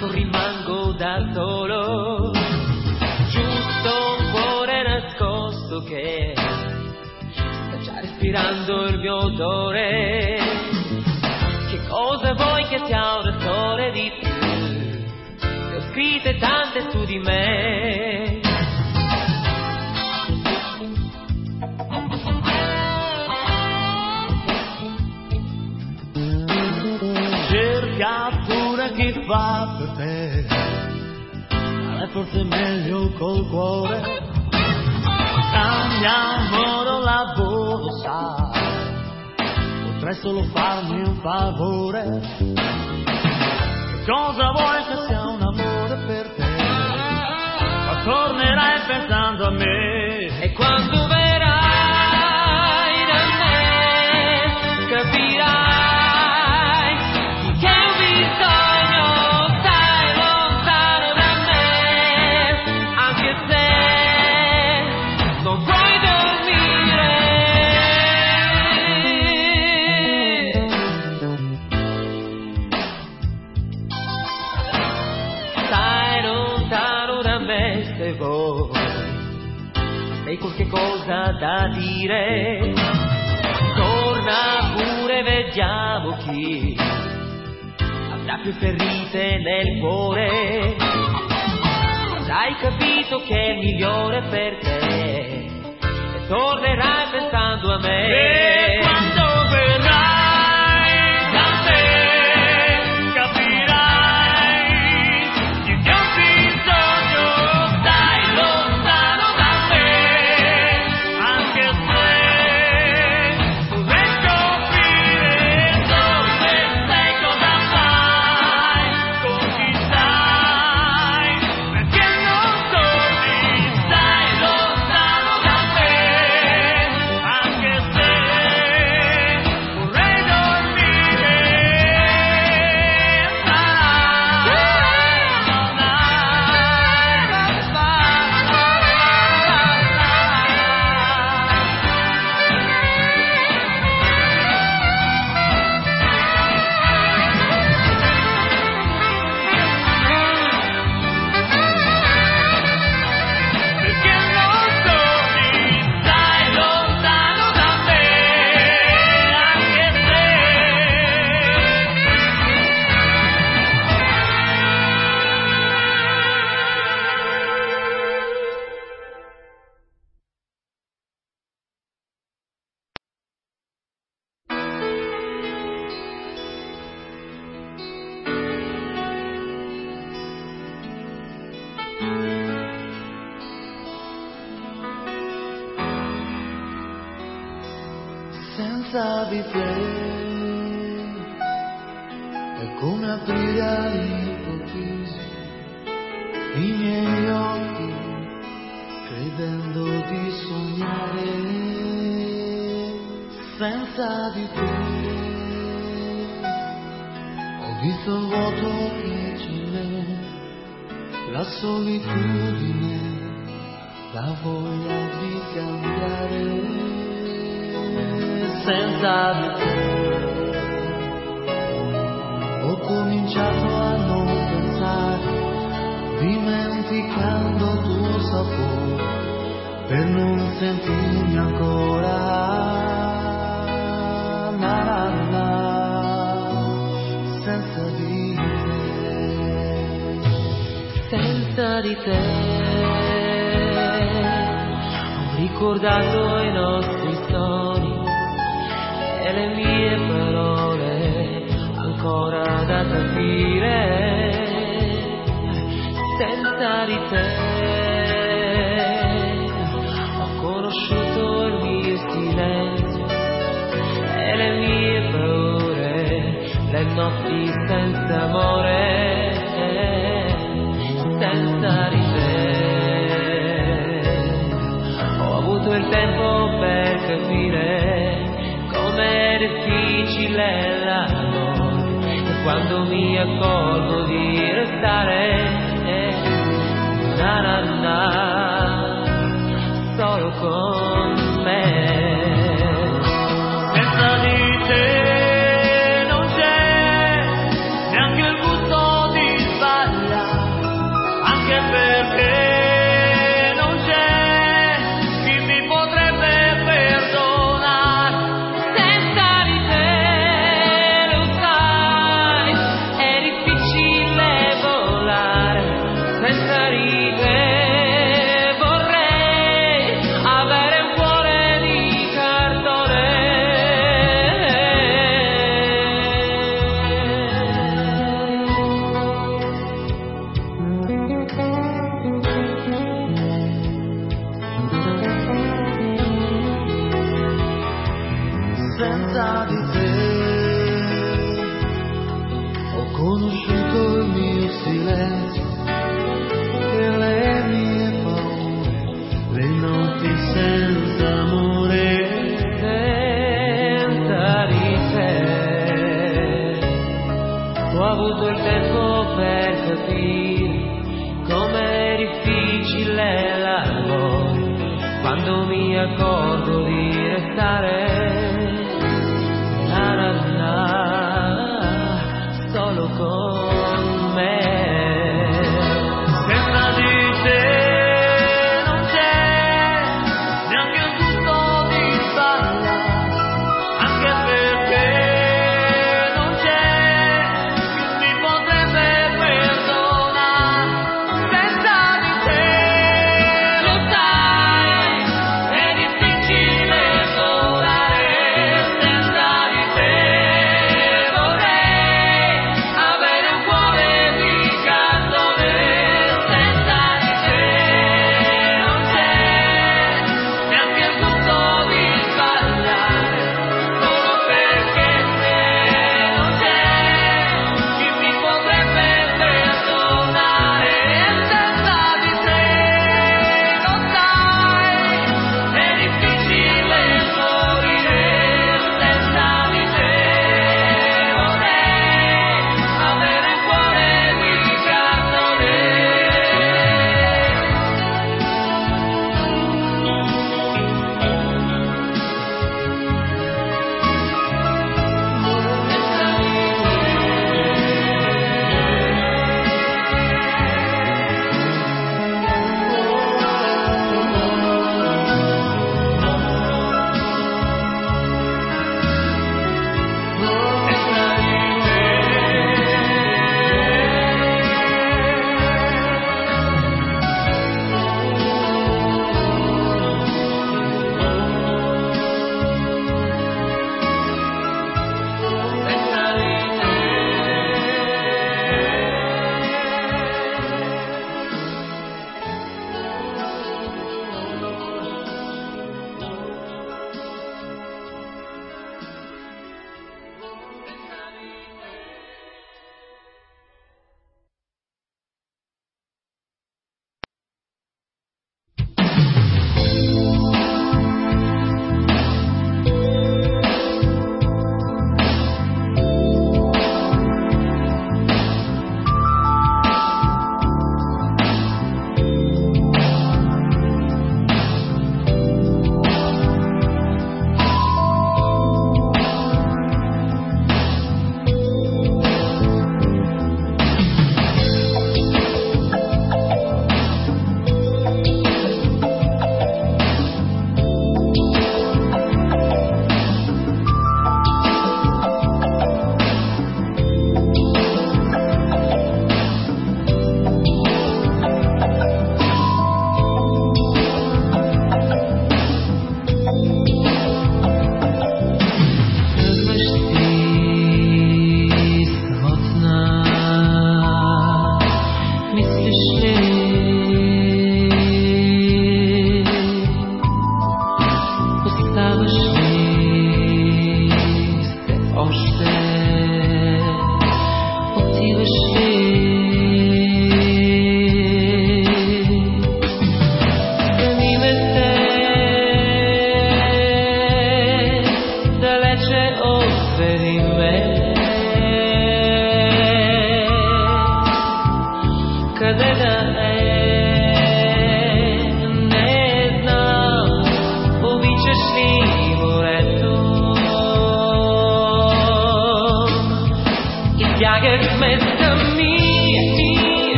tanto rimango da solo, giusto un cuore nascosto che sta già respirando il mio odore. Che cosa vuoi che sia un attore di più? Ne ho scritte tante su di me. cerca pure chi fa te, ma è forse meglio col cuore, cambia modo lavoro, sai, potrei solo farmi un favore, cosa vuoi che sia un amore per te, ma tornerai pensando a me, dire, torna pure, vediamo chi avrà più ferite nel cuore. Hai capito che è migliore per te e tornerai pensando a me. Senza di te è come aprire all'improvviso i miei occhi credendo di sognare senza di te. Ho visto il vuoto che c'è in la solitudine la voglia di cambiare senza di te ho cominciato a non pensare dimenticando tuo sapore per non sentirmi ancora na, na, senza di te senza di te. Ho ricordato i nostri le mie parole ancora da capire. Senza di te ho conosciuto il mio silenzio e le mie paure, le notti senza amore, senza di te. Ho avuto il tempo per capire difficile l'amore e quando mi accorgo di restare, na na na, solo con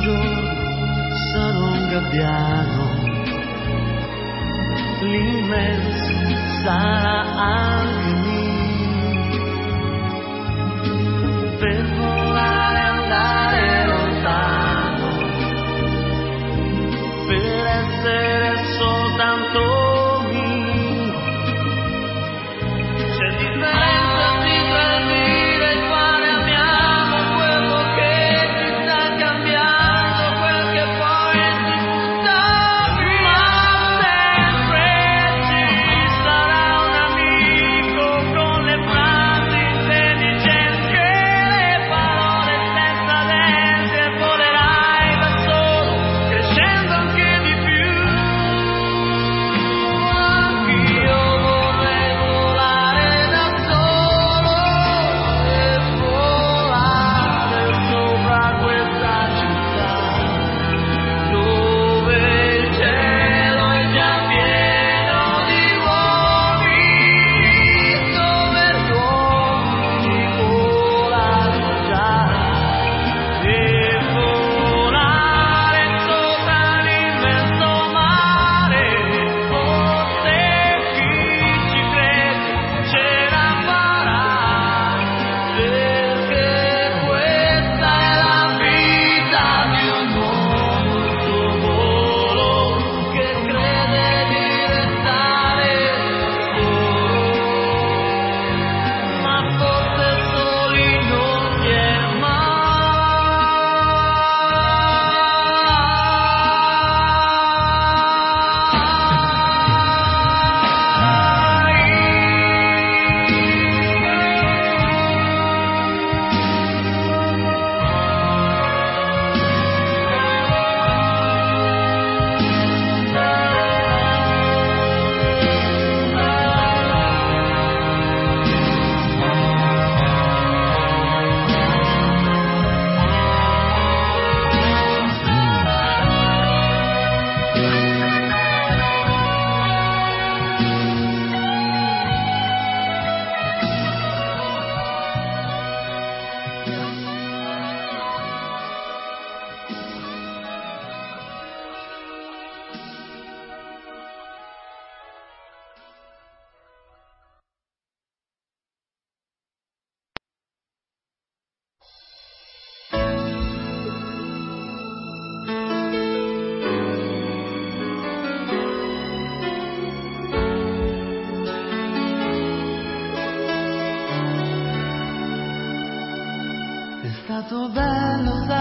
un giorno sarò un gabbiano, l'immenso sarà anche mio. Per Tanto dano da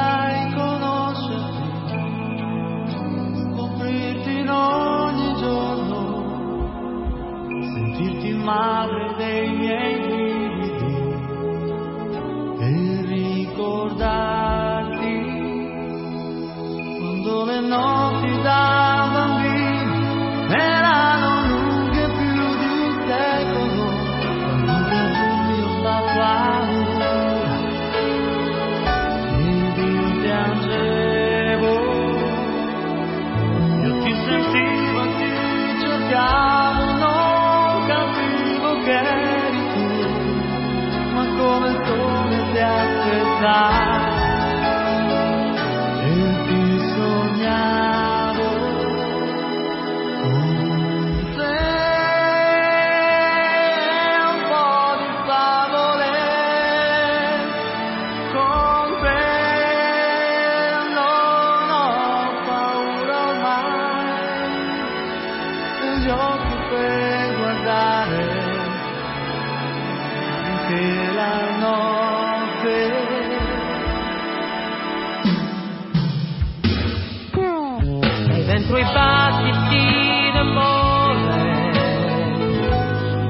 dentro i battiti d'amore,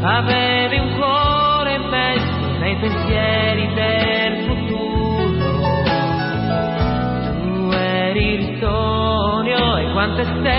avevi un cuore immenso nei pensieri del futuro, tu eri il sogno e quante stelle